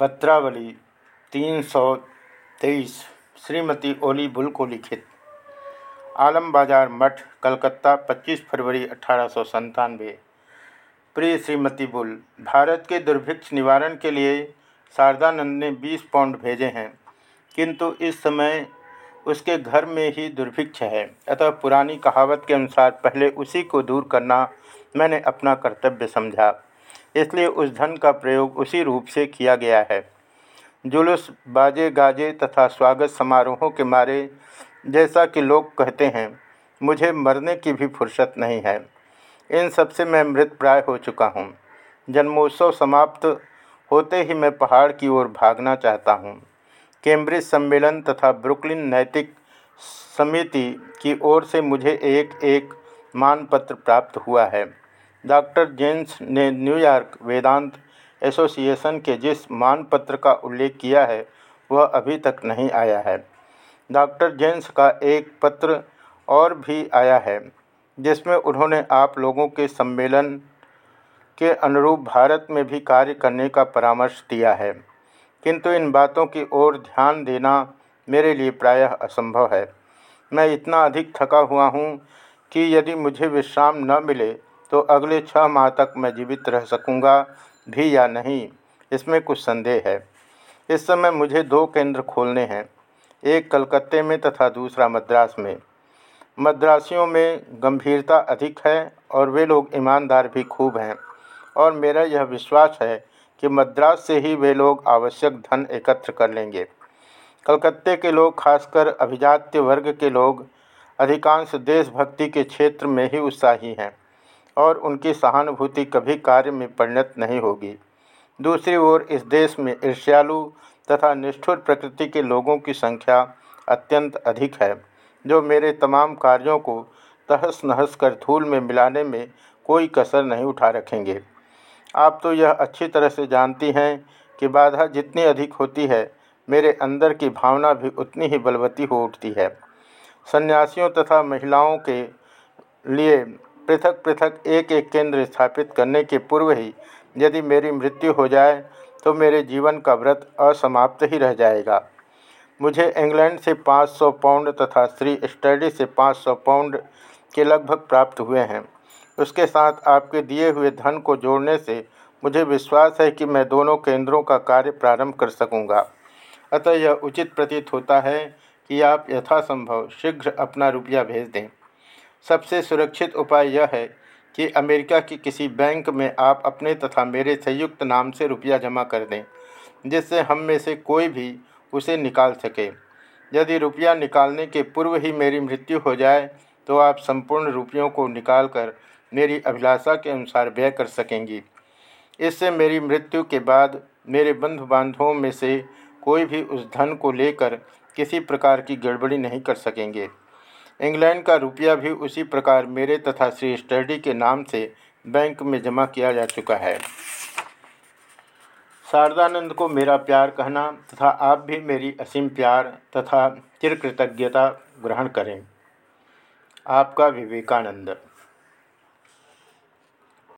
पत्रावली तीन सौ तेईस, श्रीमती ओली बुल को लिखित। आलम बाज़ार मठ, कलकत्ता 25 फरवरी अठारह प्रिय श्रीमती बुल, भारत के दुर्भिक्ष निवारण के लिए शारदानंद ने 20 पाउंड भेजे हैं, किंतु इस समय उसके घर में ही दुर्भिक्ष है। अतः पुरानी कहावत के अनुसार पहले उसी को दूर करना मैंने अपना कर्तव्य समझा। इसलिए उस धन का प्रयोग उसी रूप से किया गया है। जुलूस, बाजे गाजे तथा स्वागत समारोहों के मारे जैसा कि लोग कहते हैं, मुझे मरने की भी फुर्सत नहीं है। इन सबसे मैं मृत प्राय हो चुका हूँ। जन्मोत्सव समाप्त होते ही मैं पहाड़ की ओर भागना चाहता हूँ। कैम्ब्रिज सम्मेलन तथा ब्रुकलिन नैतिक समिति की ओर से मुझे एक एक मानपत्र प्राप्त हुआ है। डॉक्टर जेन्स ने न्यूयॉर्क वेदांत एसोसिएशन के जिस मानपत्र का उल्लेख किया है, वह अभी तक नहीं आया है। डॉक्टर जेन्स का एक पत्र और भी आया है, जिसमें उन्होंने आप लोगों के सम्मेलन के अनुरूप भारत में भी कार्य करने का परामर्श दिया है। किंतु इन बातों की ओर ध्यान देना मेरे लिए प्रायः असंभव है। मैं इतना अधिक थका हुआ हूँ कि यदि मुझे विश्राम न मिले तो अगले छः माह तक मैं जीवित रह सकूँगा, भी या नहीं, इसमें कुछ संदेह है। इस समय मुझे दो केंद्र खोलने हैं, एक कलकत्ते में तथा दूसरा मद्रास में। मद्रासियों में गंभीरता अधिक है और वे लोग ईमानदार भी खूब हैं, और मेरा यह विश्वास है कि मद्रास से ही वे लोग आवश्यक धन एकत्र कर लेंगे। कलकत्ते के लोग, खासकर अभिजात्य वर्ग के लोग, अधिकांश देशभक्ति के क्षेत्र में ही उत्साही हैं। और उनकी सहानुभूति कभी कार्य में परिणत नहीं होगी। दूसरी ओर, इस देश में ईर्ष्यालु तथा निष्ठुर प्रकृति के लोगों की संख्या अत्यंत अधिक है, जो मेरे तमाम कार्यों को तहस नहस कर धूल में मिलाने में कोई कसर नहीं उठा रखेंगे। आप तो यह अच्छी तरह से जानती हैं कि बाधा जितनी अधिक होती है, मेरे अंदर की भावना भी उतनी ही बलवती हो उठती है। सन्यासियों तथा महिलाओं के लिए पृथक पृथक एक एक केंद्र स्थापित करने के पूर्व ही यदि मेरी मृत्यु हो जाए तो मेरे जीवन का व्रत असमाप्त ही रह जाएगा। मुझे इंग्लैंड से 500 पाउंड तथा श्री स्टडी से 500 पाउंड के लगभग प्राप्त हुए हैं। उसके साथ आपके दिए हुए धन को जोड़ने से मुझे विश्वास है कि मैं दोनों केंद्रों का कार्य प्रारंभ कर सकूँगा। अतः यह उचित प्रतीत होता है कि आप यथासंभव शीघ्र अपना रुपया भेज दें। सबसे सुरक्षित उपाय यह है कि अमेरिका की किसी बैंक में आप अपने तथा मेरे संयुक्त नाम से रुपया जमा कर दें, जिससे हम में से कोई भी उसे निकाल सके। यदि रुपया निकालने के पूर्व ही मेरी मृत्यु हो जाए तो आप संपूर्ण रुपयों को निकालकर मेरी अभिलाषा के अनुसार व्यय कर सकेंगी। इससे मेरी मृत्यु के बाद मेरे बंधु बांधवों में से कोई भी उस धन को लेकर किसी प्रकार की गड़बड़ी नहीं कर सकेंगे। इंग्लैंड का रुपया भी उसी प्रकार मेरे तथा श्री स्टडी के नाम से बैंक में जमा किया जा चुका है। शारदानंद को मेरा प्यार कहना तथा आप भी मेरी असीम प्यार तथा चिर कृतज्ञता ग्रहण करें। आपका विवेकानंद।